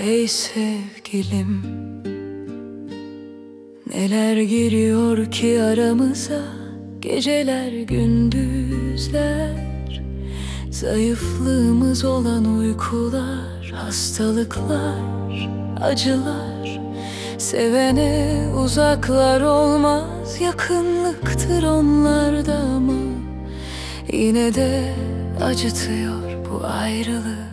ey sevgilim Neler giriyor ki aramıza? Geceler gündüzler Zayıflığımız olan uykular Hastalıklar, acılar. Sevene uzaklar olmaz Yakınlıktır onlarda ama Yine de acıtıyor bu ayrılıklar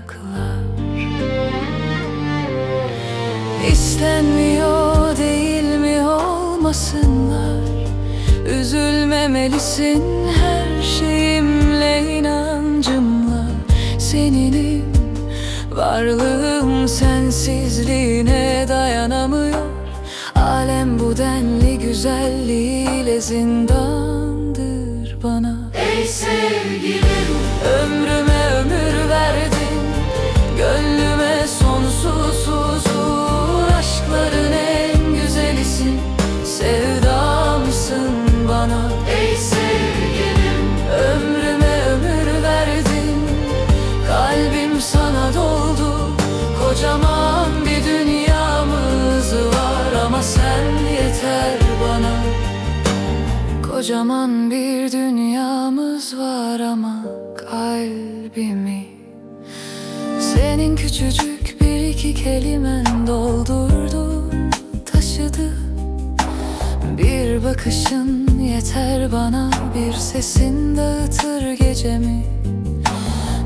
İstenmiyor değil mi olmasınlar? Üzülmemelisin her şeyimle inancımla. Seninim varlığım sensizliğine dayanamıyor. Alem bu denli güzelliğiyle zindandır bana. Ey sevgilim Ömrüme Kocaman bir dünyamız var ama kalbimi Senin küçücük bir iki kelimen doldurdu, taşıdı. Bir bakışın yeter bana, bir sesin dağıtır gecemi.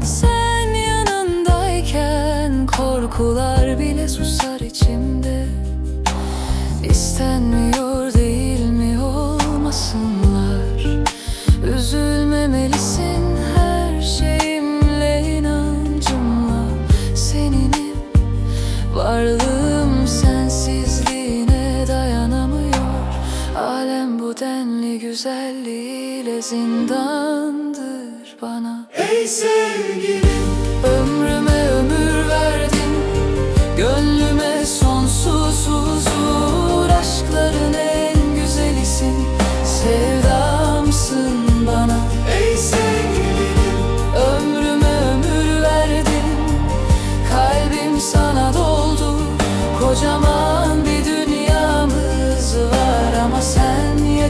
Sen yanındayken korkular bile susar içimde. İstenmiyor bu denli güzelliğiyle zindandır bana. Ey sevgilim. Ömrüme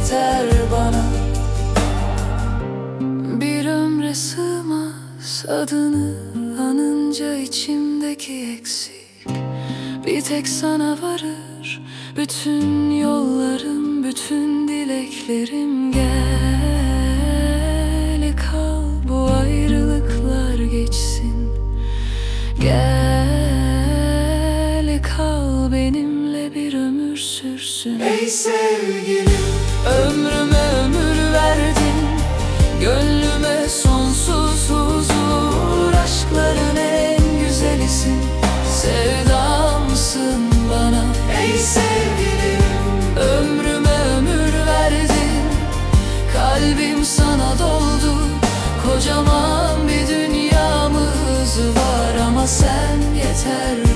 yeter bana. Bir ömre sığmaz adını anınca içimdeki eksik. Bir tek sana varır bütün yollarım, bütün dileklerim. Gel kal bu ayrılıklar geçsin. Gel kal benimle bir ömür sürsün. Ey sevgilim Ömrüme ömür verdin Gönlüme sonsuz huzur. Aşkların en güzelisin Sevdamsın bana? Ey sevgilim. Ömrüme ömür verdin Kalbim sana doldu. Kocaman bir dünyamız var Ama sen yeter